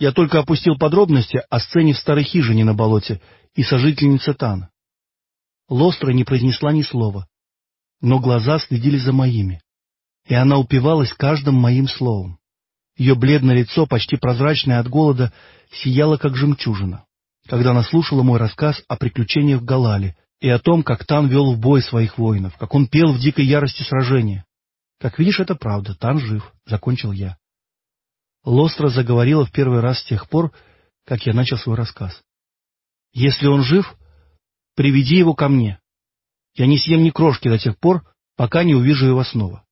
Я только опустил подробности о сцене в старой хижине на болоте и сожительнице Тана. Лостра не произнесла ни слова, но глаза следили за моими, и она упивалась каждым моим словом. Ее бледное лицо, почти прозрачное от голода, сияло, как жемчужина, когда она слушала мой рассказ о приключениях в Галале и о том, как Тан вел в бой своих воинов, как он пел в дикой ярости сражения. Как видишь, это правда, Тан жив, — закончил я. Лостра заговорила в первый раз с тех пор, как я начал свой рассказ. «Если он жив, приведи его ко мне. Я не съем ни крошки до тех пор, пока не увижу его снова.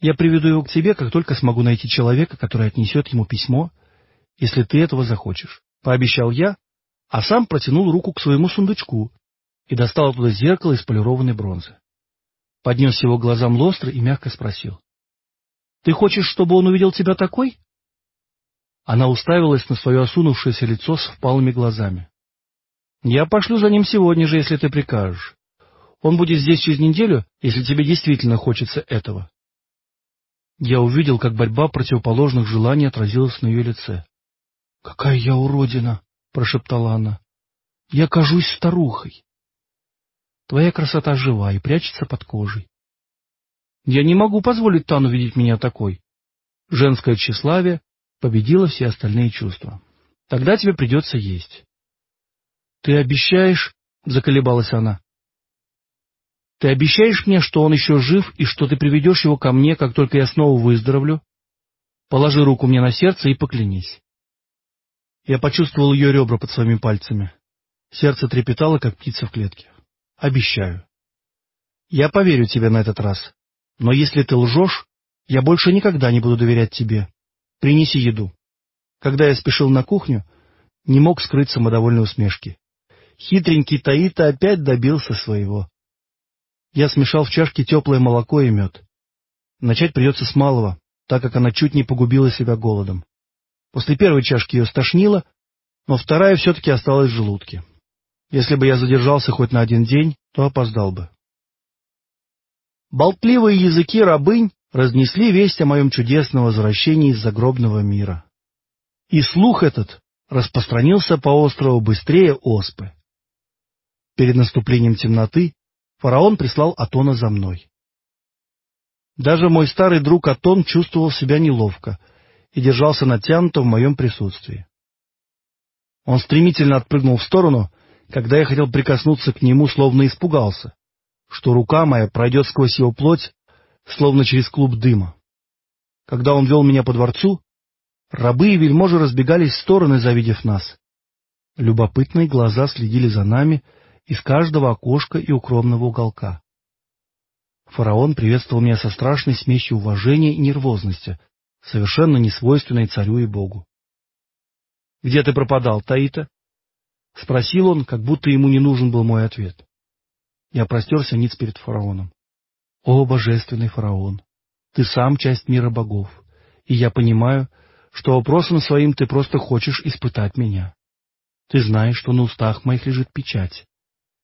Я приведу его к тебе, как только смогу найти человека, который отнесет ему письмо, если ты этого захочешь», — пообещал я, а сам протянул руку к своему сундучку и достал оттуда зеркало из полированной бронзы. Поднес его глазам Лостра и мягко спросил. Ты хочешь, чтобы он увидел тебя такой? Она уставилась на свое осунувшееся лицо с впалыми глазами. Я пошлю за ним сегодня же, если ты прикажешь. Он будет здесь через неделю, если тебе действительно хочется этого. Я увидел, как борьба противоположных желаний отразилась на ее лице. — Какая я уродина! — прошептала она. — Я кажусь старухой. Твоя красота жива и прячется под кожей. Я не могу позволить Тану видеть меня такой. Женское тщеславие победило все остальные чувства. Тогда тебе придется есть. — Ты обещаешь, — заколебалась она, — ты обещаешь мне, что он еще жив и что ты приведешь его ко мне, как только я снова выздоровлю? Положи руку мне на сердце и поклянись. Я почувствовал ее ребра под своими пальцами. Сердце трепетало, как птица в клетке. — Обещаю. — Я поверю тебе на этот раз, но если ты лжешь, я больше никогда не буду доверять тебе. Принеси еду. Когда я спешил на кухню, не мог скрыть самодовольной усмешки. Хитренький Таита опять добился своего. Я смешал в чашке теплое молоко и мед. Начать придется с малого, так как она чуть не погубила себя голодом. После первой чашки ее стошнило, но вторая все-таки осталась в желудке. Если бы я задержался хоть на один день, то опоздал бы. Болтливые языки рабынь разнесли весть о моем чудесном возвращении из загробного мира. И слух этот распространился по острову быстрее оспы. Перед наступлением темноты фараон прислал Атона за мной. Даже мой старый друг Атон чувствовал себя неловко и держался натянуто в моем присутствии. Он стремительно отпрыгнул в сторону, когда я хотел прикоснуться к нему, словно испугался, что рука моя пройдет сквозь его плоть, словно через клуб дыма. Когда он вел меня по дворцу, рабы и вельможи разбегались в стороны, завидев нас. Любопытные глаза следили за нами из каждого окошка и укромного уголка. Фараон приветствовал меня со страшной смесью уважения и нервозности, совершенно несвойственной царю и богу. — Где ты пропадал, Таита? — спросил он, как будто ему не нужен был мой ответ. Я простерся ниц перед фараоном. О, божественный фараон, ты сам часть мира богов, и я понимаю, что вопросом своим ты просто хочешь испытать меня. Ты знаешь, что на устах моих лежит печать.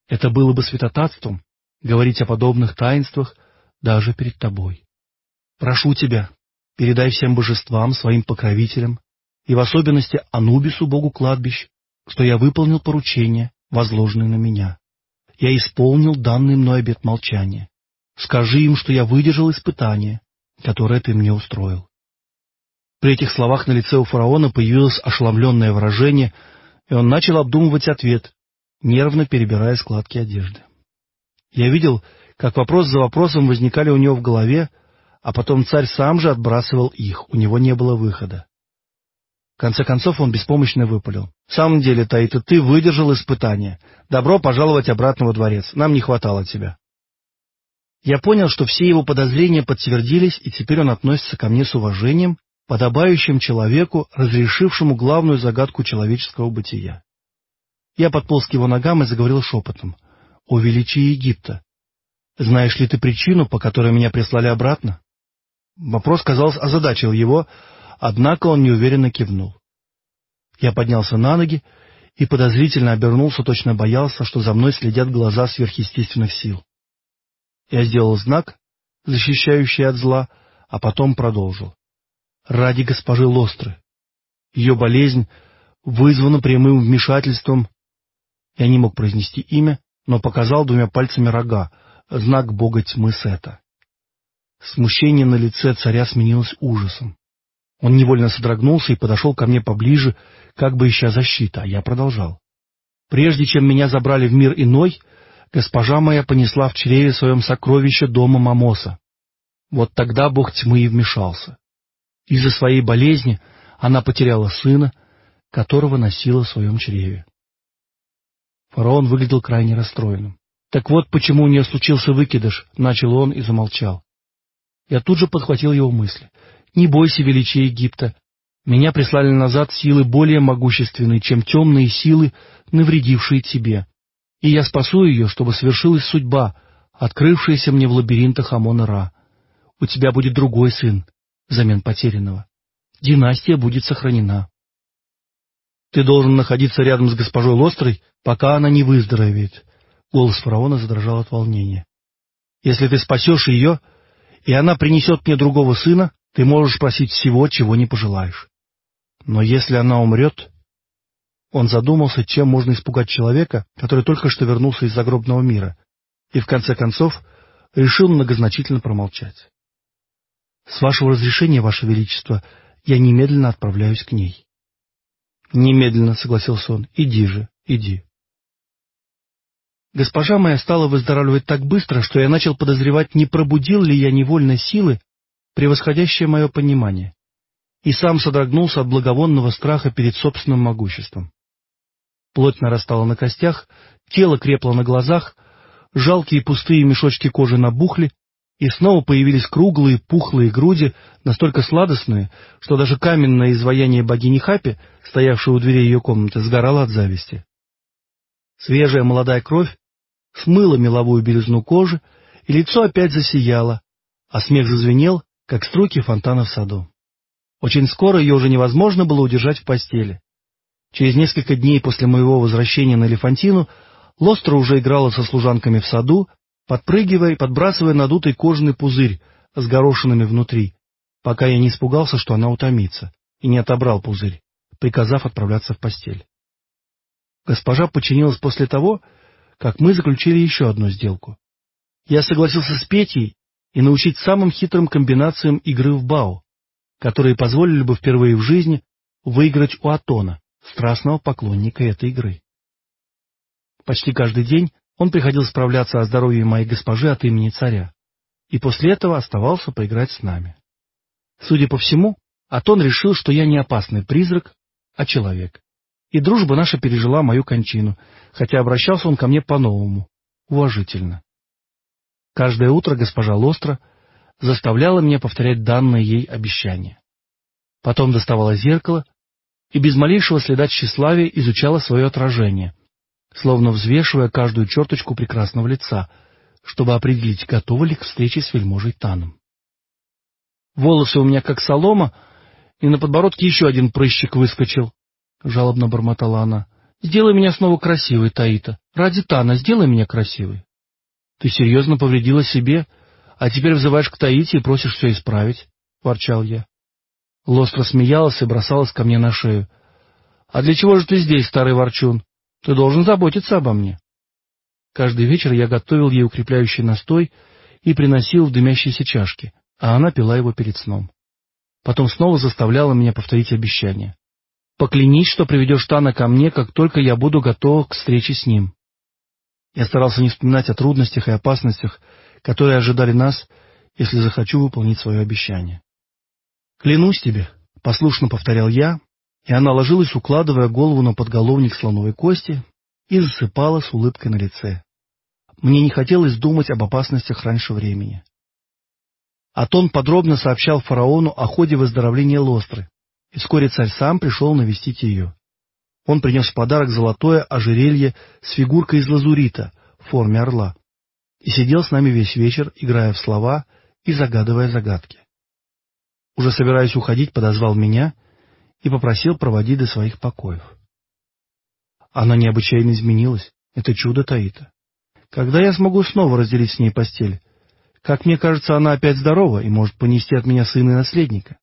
Это было бы святотатством говорить о подобных таинствах даже перед тобой. Прошу тебя, передай всем божествам, своим покровителям, и в особенности Анубису, богу кладбищ, что я выполнил поручение, возложенное на меня я исполнил данный мной обет молчания. Скажи им, что я выдержал испытание, которое ты мне устроил. При этих словах на лице у фараона появилось ошеломленное выражение, и он начал обдумывать ответ, нервно перебирая складки одежды. Я видел, как вопрос за вопросом возникали у него в голове, а потом царь сам же отбрасывал их, у него не было выхода. В конце концов он беспомощно выпалил. — В самом деле, Таита, ты выдержал испытание. Добро пожаловать обратно во дворец. Нам не хватало тебя. Я понял, что все его подозрения подтвердились, и теперь он относится ко мне с уважением, подобающим человеку, разрешившему главную загадку человеческого бытия. Я подполз к его ногам и заговорил шепотом. — О величие Египта! Знаешь ли ты причину, по которой меня прислали обратно? Вопрос, казалось, озадачил его, Однако он неуверенно кивнул. Я поднялся на ноги и подозрительно обернулся, точно боялся, что за мной следят глаза сверхъестественных сил. Я сделал знак, защищающий от зла, а потом продолжил. «Ради госпожи Лостры, Ее болезнь вызвана прямым вмешательством. Я не мог произнести имя, но показал двумя пальцами рога, знак бога тьмы Сета. Смущение на лице царя сменилось ужасом. Он невольно содрогнулся и подошел ко мне поближе, как бы ища защиты, а я продолжал. Прежде чем меня забрали в мир иной, госпожа моя понесла в чреве своем сокровище дома Мамоса. Вот тогда бог тьмы и вмешался. Из-за своей болезни она потеряла сына, которого носила в своем чреве. Фараон выглядел крайне расстроенным. «Так вот, почему у нее случился выкидыш», — начал он и замолчал. Я тут же подхватил его мысли. «Не бойся величия Египта. Меня прислали назад силы более могущественные, чем темные силы, навредившие тебе. И я спасу ее, чтобы свершилась судьба, открывшаяся мне в лабиринтах Амона-Ра. У тебя будет другой сын, взамен потерянного. Династия будет сохранена. Ты должен находиться рядом с госпожой Лострой, пока она не выздоровеет. Голос фараона задрожал от волнения. Если ты спасешь ее, и она принесет мне другого сына, ты можешь просить всего, чего не пожелаешь. Но если она умрет... Он задумался, чем можно испугать человека, который только что вернулся из загробного мира, и в конце концов решил многозначительно промолчать. — С вашего разрешения, ваше величество, я немедленно отправляюсь к ней. — Немедленно, — согласился он, — иди же, иди. Госпожа моя стала выздоравливать так быстро, что я начал подозревать, не пробудил ли я невольно силы, превосходящие мое понимание, и сам содрогнулся от благовонного страха перед собственным могуществом. Плоть нарастала на костях, тело крепло на глазах, жалкие пустые мешочки кожи набухли, и снова появились круглые, пухлые груди, настолько сладостные, что даже каменное изваяние богини Хапи, стоявшее у дверей ее комнаты, сгорало от зависти. Свежая молодая кровь смыло меловую белизну кожи, и лицо опять засияло, а смех зазвенел, как струйки фонтана в саду. Очень скоро ее уже невозможно было удержать в постели. Через несколько дней после моего возвращения на Элефантину Лостра уже играла со служанками в саду, подпрыгивая и подбрасывая надутый кожаный пузырь с горошинами внутри, пока я не испугался, что она утомится, и не отобрал пузырь, приказав отправляться в постель. Госпожа подчинилась после того, как мы заключили еще одну сделку. Я согласился с Петей и научить самым хитрым комбинациям игры в бау, которые позволили бы впервые в жизни выиграть у Атона, страстного поклонника этой игры. Почти каждый день он приходил справляться о здоровье моей госпожи от имени царя, и после этого оставался поиграть с нами. Судя по всему, Атон решил, что я не опасный призрак, а человек, и дружба наша пережила мою кончину, хотя обращался он ко мне по-новому, уважительно. Каждое утро госпожа Лостра заставляла меня повторять данное ей обещание. Потом доставала зеркало и без малейшего следа тщеславия изучала свое отражение, словно взвешивая каждую черточку прекрасного лица, чтобы определить, готова ли к встрече с вельможей Таном. Волосы у меня как солома, и на подбородке еще один прыщик выскочил, — жалобно бормотала она. — Сделай меня снова красивой, Таита. Ради Тана сделай меня красивой. — Ты серьезно повредила себе, а теперь взываешь к Таите и просишь все исправить, — ворчал я. Лостро смеялась и бросалась ко мне на шею. — А для чего же ты здесь, старый ворчун? Ты должен заботиться обо мне. Каждый вечер я готовил ей укрепляющий настой и приносил в дымящиеся чашки, а она пила его перед сном. Потом снова заставляла меня повторить обещание. Поклянись, что приведешь Тана ко мне, как только я буду готова к встрече с ним. Я старался не вспоминать о трудностях и опасностях, которые ожидали нас, если захочу выполнить свое обещание. «Клянусь тебе», — послушно повторял я, и она ложилась, укладывая голову на подголовник слоновой кости, и засыпала с улыбкой на лице. Мне не хотелось думать об опасностях раньше времени. Атон подробно сообщал фараону о ходе выздоровления Лостры, и вскоре царь сам пришел навестить ее. Он принес в подарок золотое ожерелье с фигуркой из лазурита в форме орла и сидел с нами весь вечер, играя в слова и загадывая загадки. Уже собираясь уходить, подозвал меня и попросил проводить до своих покоев. Она необычайно изменилась, это чудо Таита. Когда я смогу снова разделить с ней постель? Как мне кажется, она опять здорова и может понести от меня сына и наследника.